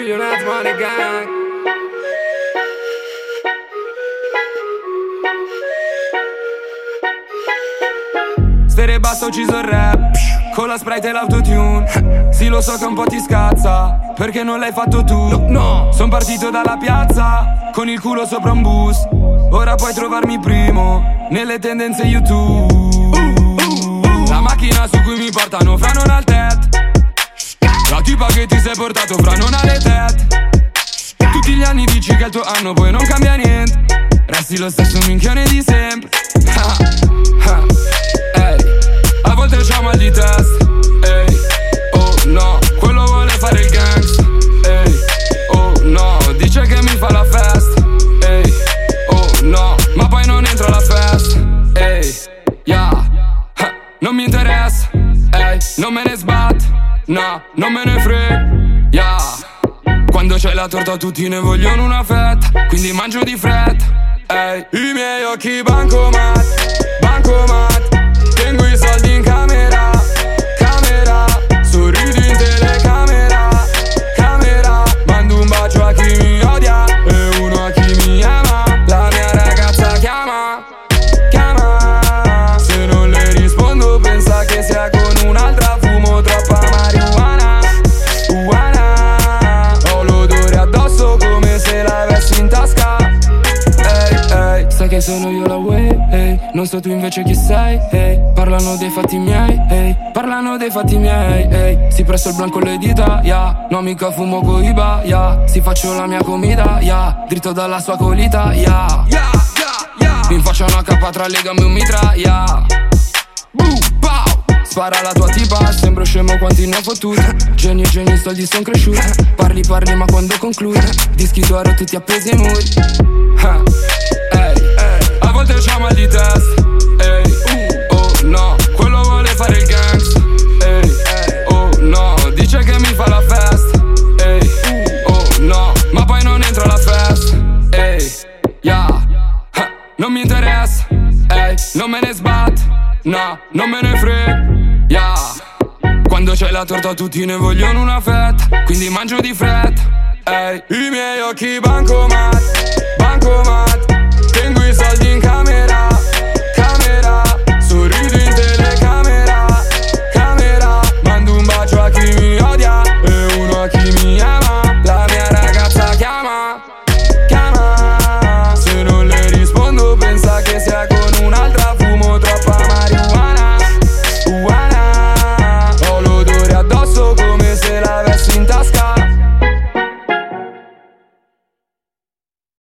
Money Gang Stere basta ucciso il rap Con la sprite e l'autotune. Sì lo so che un po' ti scazza Perché non l'hai fatto tu. No, no. Son partito dalla piazza Con il culo sopra un bus. Ora puoi trovarmi primo Nelle tendenze YouTube portato fra non alle tet Tutti gli anni dici che il tuo anno Poi non cambia niente Resti lo stesso minchione di sempre Ha, ha. Ehi, a volte c'ho mal di testa. Ehi, oh no, quello vuole fare il gangs. Ehi, oh no, dice che mi fa la festa. Ehi, oh no, ma poi non entra alla festa. Ehi, yeah, ha, non mi interessa. Ehi, non me ne sbatto. No, non me ne frega. La torta tutti ne vogliono una fetta Quindi mangio di fretta. Ehi, i miei occhi Bancomat Sai che sono io la way, ehi Non so tu invece chi sei, ehi Parlano dei fatti miei, ehi Parlano dei fatti miei, ehi Si presto il blanco le dita, yeah. No mica fumo coiba, yeah. Si faccio la mia comida, yeah. Dritto dalla sua colita, yeah. Yeah, yeah, yeah. Mi faccio una cappa tra legami e un mitra, pow Spara la tua tipa, sembro scemo quanti ne ho fottuti. Geni e geni, soldi son cresciuti. Parli, parli, ma quando concludi? Dischi d'oro tutti appesi ai muri me ne sbatto No, non me ne frega. Yeah. Quando c'è la torta tutti ne vogliono una fetta. Quindi mangio di fretta. Ehi I miei occhi bancomat Bancomat